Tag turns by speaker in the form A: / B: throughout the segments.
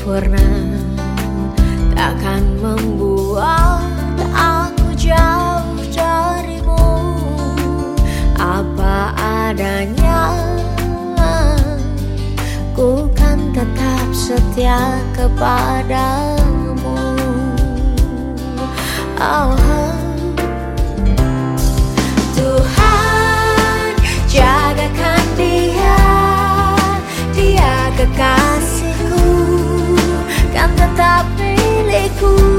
A: sempurna Takkan membuat aku jauh darimu Apa adanya Ku kan tetap setia kepadamu oh. really cool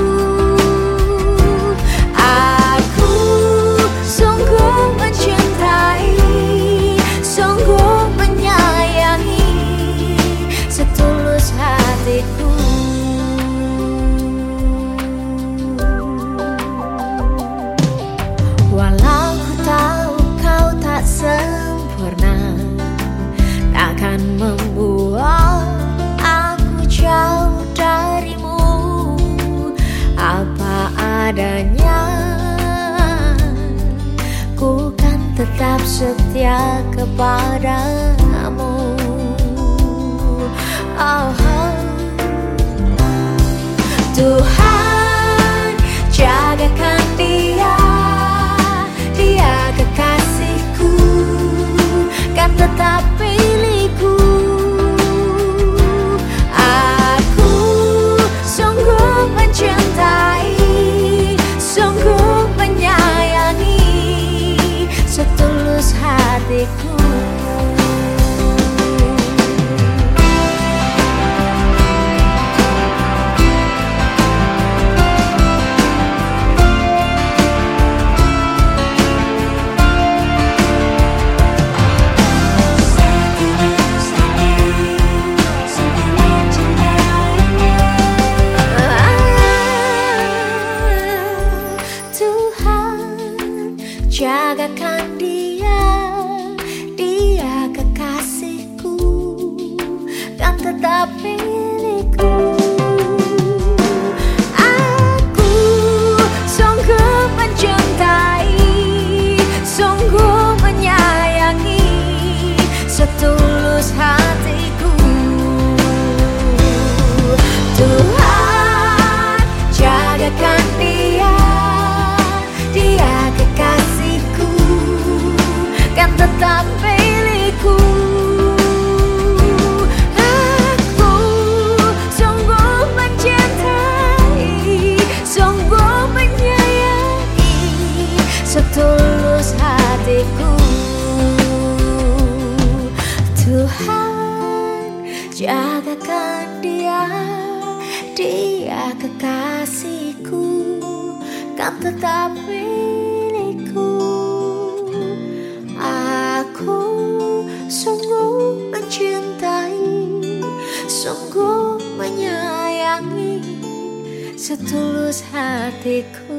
A: adanya Ku kan tetap setia kepadamu jagakan dia Dia kekasihku. Dan tetap tetap milikku. Aku sungguh mencintai Sungguh menyayangi Setulus hatiku. Tuhan jagakan dia Dia kekasihku. Kan tetap setulus hatiku